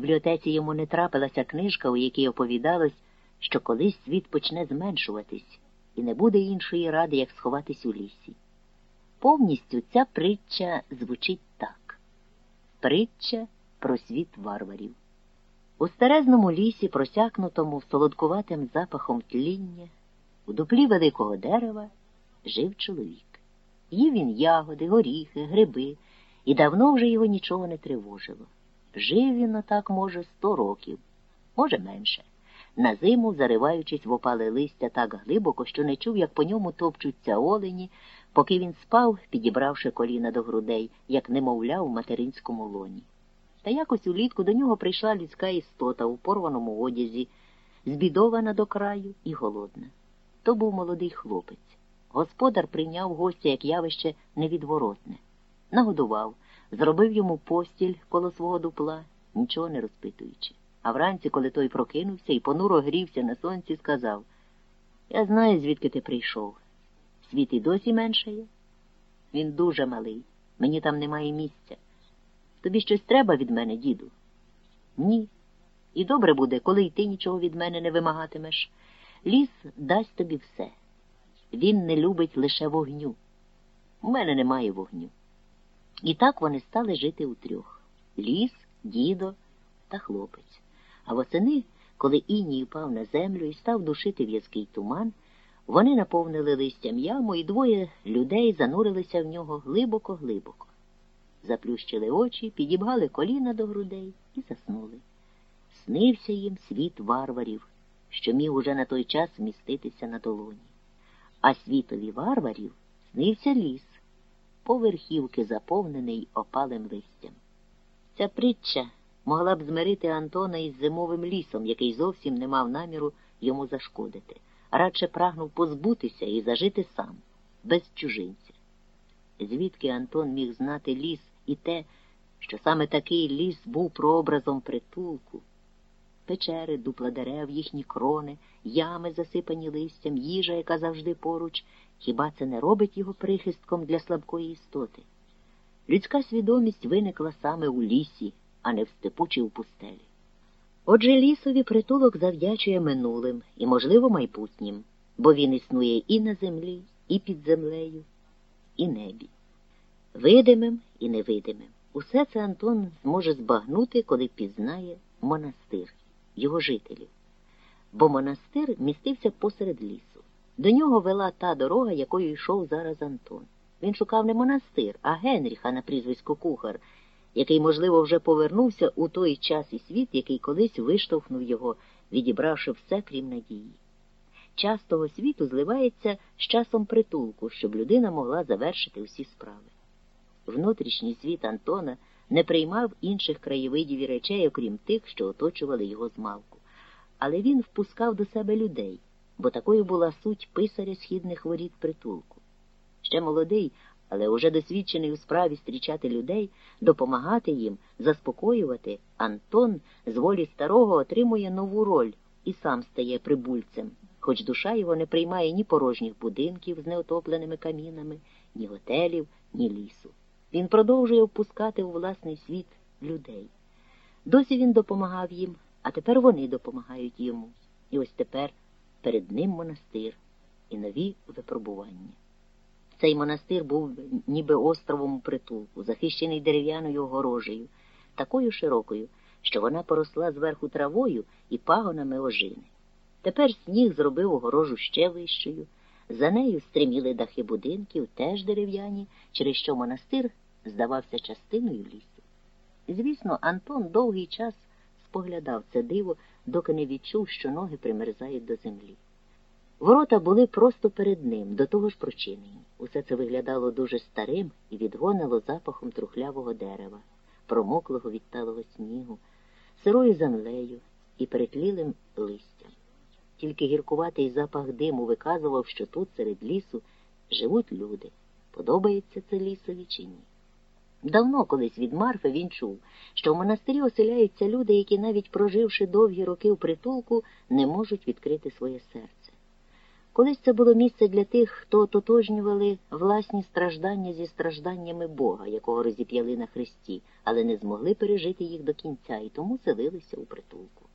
бібліотеці йому не трапилася книжка, у якій оповідалось, що колись світ почне зменшуватись, і не буде іншої ради, як сховатись у лісі. Повністю ця притча звучить так притча про світ варварів. У старезному лісі, просякнутому солодкуватим запахом тління, у дуплі великого дерева жив чоловік. Їв він ягоди, горіхи, гриби, і давно вже його нічого не тривожило. Жив він отак, може, сто років, може, менше, на зиму зариваючись в опале листя так глибоко, що не чув, як по ньому топчуться олені, поки він спав, підібравши коліна до грудей, як немовля в материнському лоні. Та якось улітку до нього прийшла людська істота у порваному одязі, збідована до краю і голодна. То був молодий хлопець. Господар прийняв гостя як явище невідворотне, нагодував, зробив йому постіль коло свого дупла, нічого не розпитуючи. А вранці, коли той прокинувся і понуро грівся на сонці, сказав Я знаю, звідки ти прийшов. Світ і досі меншає. Він дуже малий, мені там немає місця. Тобі щось треба від мене, діду? Ні. І добре буде, коли й ти нічого від мене не вимагатимеш. Ліс дасть тобі все. Він не любить лише вогню. У мене немає вогню. І так вони стали жити утрьох ліс, дідо та хлопець. А восени, коли іній впав на землю і став душити в'язкий туман, вони наповнили листям яму, і двоє людей занурилися в нього глибоко-глибоко. Заплющили очі, підібгали коліна до грудей і заснули. Снився їм світ варварів, що міг уже на той час вміститися на долоні. А світові варварів снився ліс, поверхівки заповнений опалим листям. Ця притча могла б змирити Антона із зимовим лісом, який зовсім не мав наміру йому зашкодити, радше прагнув позбутися і зажити сам, без чужинця. Звідки Антон міг знати ліс і те, що саме такий ліс був прообразом притулку? Печери, дупла дерев, їхні крони, ями, засипані листям, їжа, яка завжди поруч, хіба це не робить його прихистком для слабкої істоти? Людська свідомість виникла саме у лісі, а не в степу чи в пустелі. Отже, лісові притулок завдячує минулим і, можливо, майбутнім, бо він існує і на землі, і під землею, і небі. Видимим і невидимим. Усе це Антон зможе збагнути, коли пізнає монастир, його жителів. Бо монастир містився посеред лісу. До нього вела та дорога, якою йшов зараз Антон. Він шукав не монастир, а Генріха на прізвисько кухар, який, можливо, вже повернувся у той час і світ, який колись виштовхнув його, відібравши все крім надії. Час того світу зливається з часом притулку, щоб людина могла завершити усі справи. Внутрішній світ Антона не приймав інших краєвидів і речей, окрім тих, що оточували його змалку. Але він впускав до себе людей, бо такою була суть писаря східних воріт притулку. Ще молодий, але уже досвідчений у справі зустрічати людей, допомагати їм, заспокоювати, Антон з волі старого отримує нову роль і сам стає прибульцем, хоч душа його не приймає ні порожніх будинків з неотопленими камінами, ні готелів, ні лісу. Він продовжує впускати у власний світ людей. Досі він допомагав їм, а тепер вони допомагають йому. І ось тепер перед ним монастир і нові випробування. Цей монастир був ніби островом у притулку, захищений дерев'яною огорожею, такою широкою, що вона поросла зверху травою і пагонами ожини. Тепер сніг зробив огорожу ще вищою. За нею стриміли дахи будинків, теж дерев'яні, через що монастир здавався частиною лісу. Звісно, Антон довгий час споглядав це диво, доки не відчув, що ноги примерзають до землі. Ворота були просто перед ним, до того ж прочинені. Усе це виглядало дуже старим і відгонило запахом трухлявого дерева, промоклого від талого снігу, сирою землею і перетлілим листям. Тільки гіркуватий запах диму виказував, що тут, серед лісу, живуть люди. Подобається це лісові чи ні. Давно колись від Марфи він чув, що в монастирі оселяються люди, які, навіть проживши довгі роки в притулку, не можуть відкрити своє серце. Колись це було місце для тих, хто ототожнювали власні страждання зі стражданнями Бога, якого розіп'яли на хресті, але не змогли пережити їх до кінця і тому селилися у притулку.